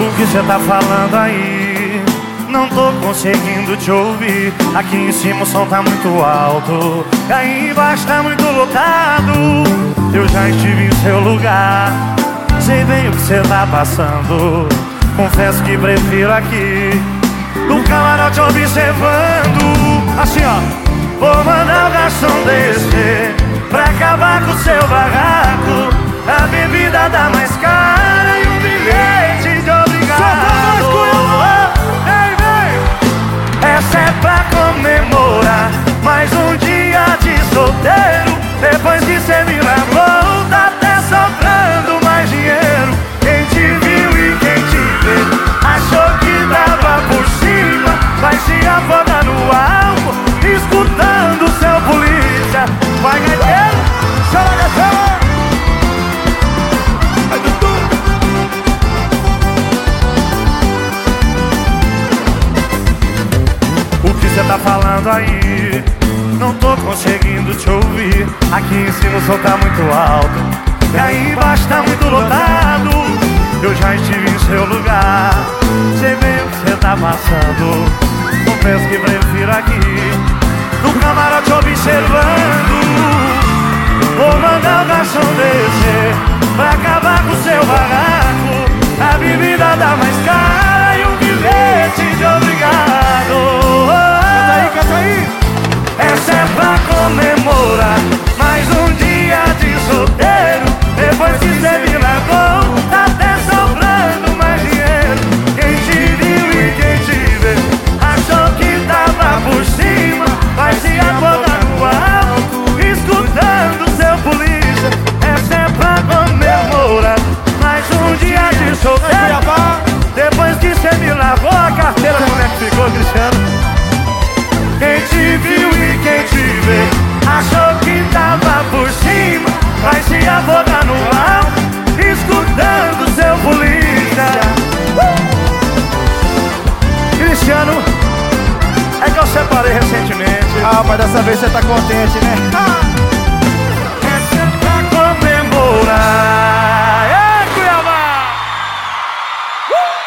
O que cê tá falando aí? Não tô conseguindo te ouvir. Aqui em cima o som tá muito alto. Aí embaixo tá muito lotado. Eu já estive em seu lugar. Sei bem o que cê tá passando. Confesso que prefiro aqui. No camarote observando. Assim ó. Vou mandar o garçom descer. É pra comemorar mais um dia de solteiro. Depois que cê me largou, tá até sobrando mais dinheiro. Quem te viu e quem te vê achou que dava por cima. Vai se afogar no álcool, escutando tá falando aí? Não tô conseguindo te ouvir. Aqui em cima o som tá muito alto. E aí embaixo tá muito lotado. Eu já estive em seu lugar. Sei bem o que cê tá passando. Confesso que prefiro aqui. No camarote observando. Vou mandar o garçom descer Pra acabar recentemente. Ah, mas dessa vez você tá contente, né? Ah. É pra tá comemorar. Ei, Cuiabá! Uh!